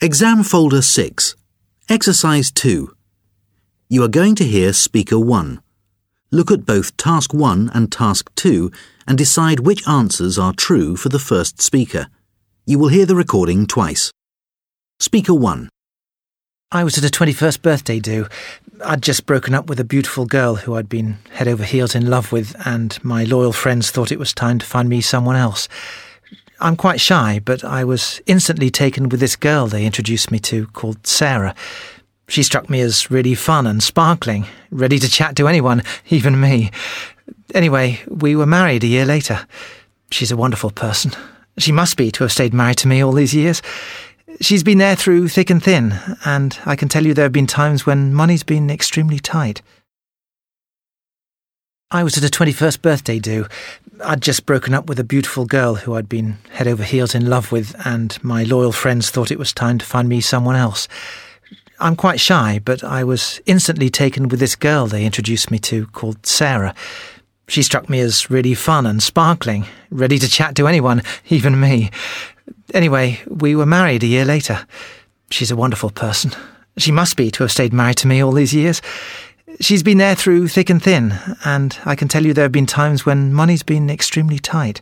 Exam Folder 6. Exercise 2. You are going to hear Speaker 1. Look at both Task 1 and Task 2 and decide which answers are true for the first speaker. You will hear the recording twice. Speaker 1. I was at a 21st birthday do. I'd just broken up with a beautiful girl who I'd been head over heels in love with, and my loyal friends thought it was time to find me someone else. I'm quite shy, but I was instantly taken with this girl they introduced me to called Sarah. She struck me as really fun and sparkling, ready to chat to anyone, even me. Anyway, we were married a year later. She's a wonderful person. She must be to have stayed married to me all these years. She's been there through thick and thin, and I can tell you there have been times when money's been extremely tight. I was at a 21st birthday do. I'd just broken up with a beautiful girl who I'd been head over heels in love with, and my loyal friends thought it was time to find me someone else. I'm quite shy, but I was instantly taken with this girl they introduced me to called Sarah. She struck me as really fun and sparkling, ready to chat to anyone, even me. Anyway, we were married a year later. She's a wonderful person. She must be to have stayed married to me all these years. She's been there through thick and thin, and I can tell you there have been times when money's been extremely tight.